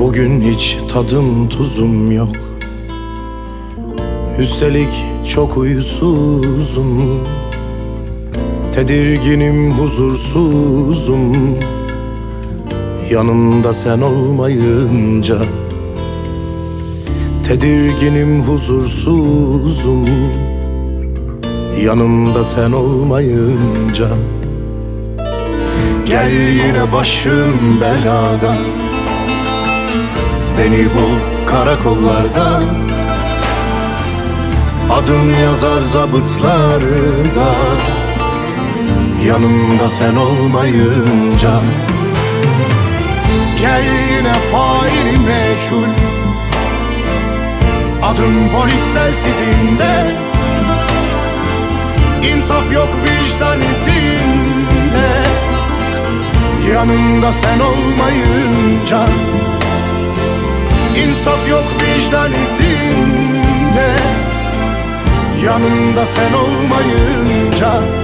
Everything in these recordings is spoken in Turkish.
Bugün hiç tadım tuzum yok. Üstelik çok uyusuzum Tedirginim huzursuzum. Yanımda sen olmayınca. Tedirginim huzursuzum. Yanımda sen olmayınca. Gel yine başım belada. Beni bul karakollarda. Adım yazar zabıtlarda Yanımda sen olmayınca Gel yine faili meçhul. Adım polis telsizinde İnsaf yok vicdan izinde. Yanımda sen olmayınca İnsaf yok vicdan izinde. Yanımda sen olmayınca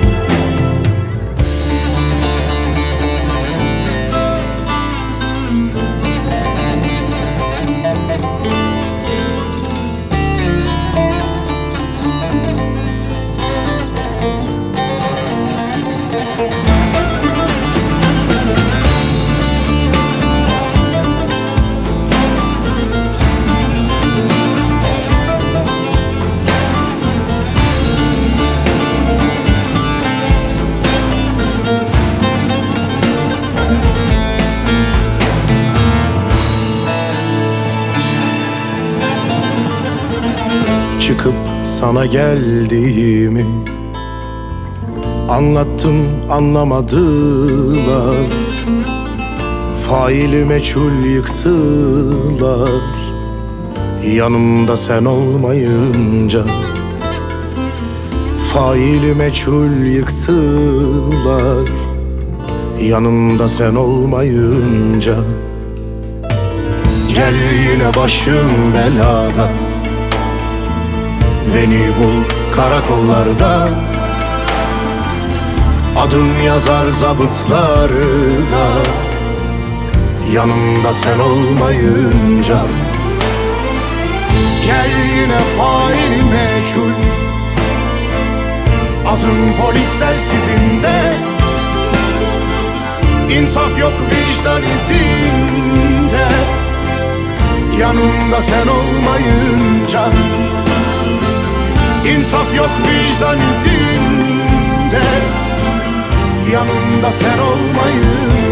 Çıkıp sana geldiğimi. Anlattım anlamadılar. Faili meçhul yıktılar. Yanımda sen olmayınca Faili meçhul yıktılar. Yanımda sen olmayınca Gel yine başım belada Beni bul karakollarda. Adım yazar zabıtlarda. Yanımda sen olmayınca. Gel yine faili meçhul. Adım polis telsizinde İnsaf yok vicdan izinde. Yanımda sen olmayınca İnsaf yok vicdan izinde. Yanımda sen olmayınca